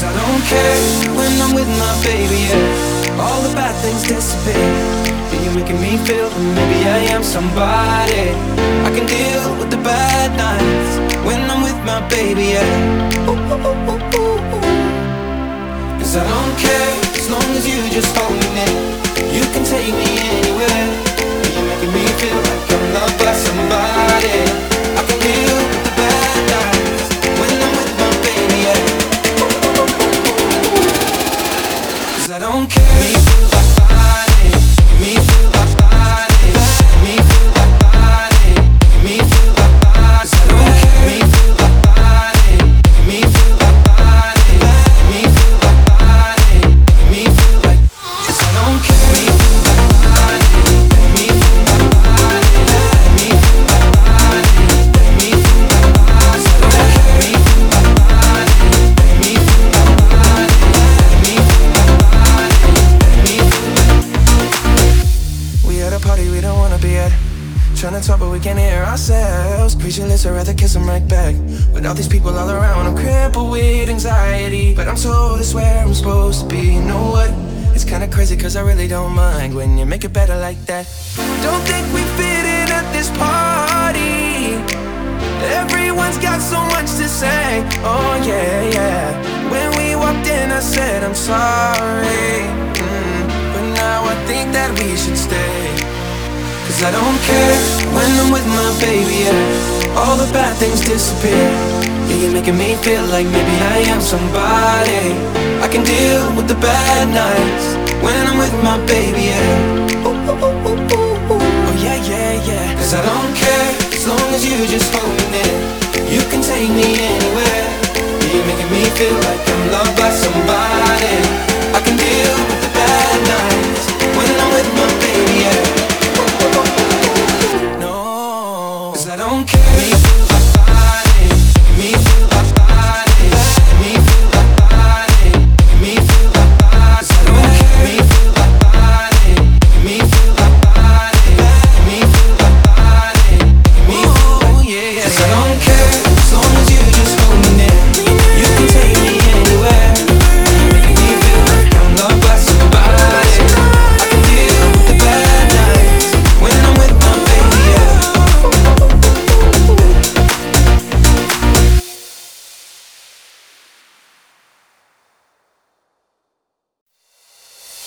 Cause I don't care when I'm with my baby. Yeah. All the bad things disappear. And you're making me feel that maybe I am somebody. I can deal with the bad nights when I'm with my baby. Yeah. Ooh, ooh, ooh, ooh. Cause I don't care as long as you just hold me near. You can take me anywhere. Trying to talk, but we can't hear ourselves. Speechless, I'd rather kiss them right back. With all these people all around, I'm crippled with anxiety. But I'm told it's where I'm supposed to be. You know what? It's kinda crazy, cause I really don't mind when you make it better like that. Don't think we fit in at this party. Everyone's got so much to say. Oh, yeah, yeah. When we walked in, I said, I'm sorry. Cause I don't care when I'm with my baby. Yeah. All the bad things disappear. Yeah, you're making me feel like maybe I am somebody. I can deal with the bad nights when I'm with my baby. Yeah. Ooh, ooh, ooh, ooh, ooh, ooh. Oh, yeah, yeah, yeah. Cause I don't care as long as you just hold me. You can take me anywhere. You're making me feel like